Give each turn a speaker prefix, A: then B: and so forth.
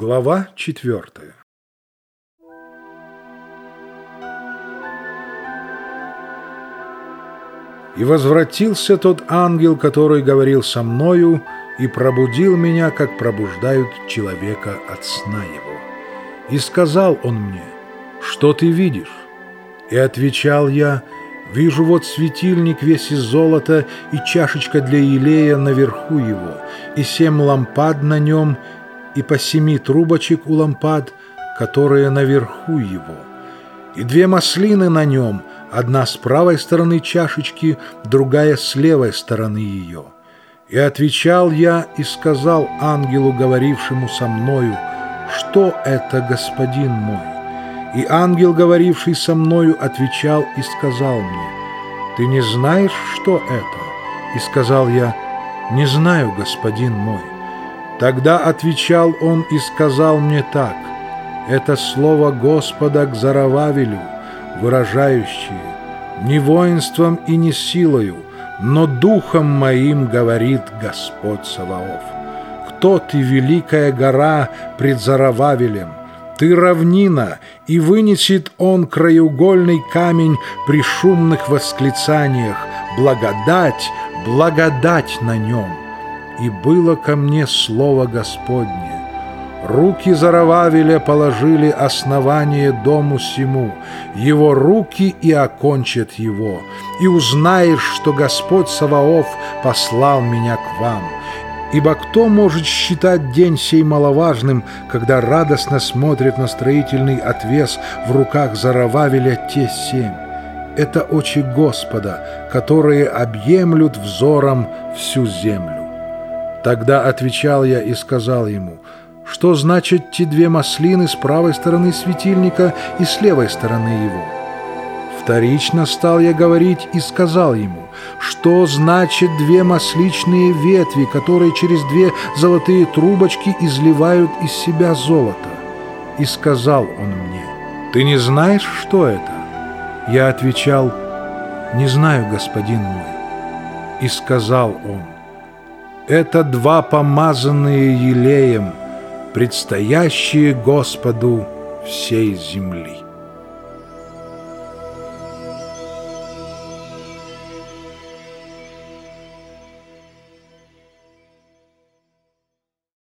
A: Глава четвертая И возвратился тот ангел, который говорил со мною, и пробудил меня, как пробуждают человека от сна его. И сказал он мне, что ты видишь? И отвечал я, вижу вот светильник весь из золота и чашечка для елея наверху его, и семь лампад на нем, и по семи трубочек у лампад, которые наверху его, и две маслины на нем, одна с правой стороны чашечки, другая с левой стороны ее. И отвечал я и сказал ангелу, говорившему со мною, «Что это, господин мой?» И ангел, говоривший со мною, отвечал и сказал мне, «Ты не знаешь, что это?» И сказал я, «Не знаю, господин мой». Тогда отвечал он и сказал мне так, «Это слово Господа к Зарававелю, выражающее, «Не воинством и не силою, но духом моим говорит Господь Саваоф. Кто ты, великая гора пред Зарававелем? Ты равнина, и вынесет он краеугольный камень при шумных восклицаниях, благодать, благодать на нем» и было ко мне слово Господне. Руки Зарававеля положили основание дому сему, его руки и окончат его, и узнаешь, что Господь Саваоф послал меня к вам. Ибо кто может считать день сей маловажным, когда радостно смотрит на строительный отвес в руках Зарававеля те семь? Это очи Господа, которые объемлют взором всю землю. Тогда отвечал я и сказал ему, что значит те две маслины с правой стороны светильника и с левой стороны его. Вторично стал я говорить и сказал ему, что значит две масличные ветви, которые через две золотые трубочки изливают из себя золото. И сказал он мне, ты не знаешь, что это? Я отвечал, не знаю, господин мой. И сказал он, это два помазанные елеем, предстоящие Господу всей земли.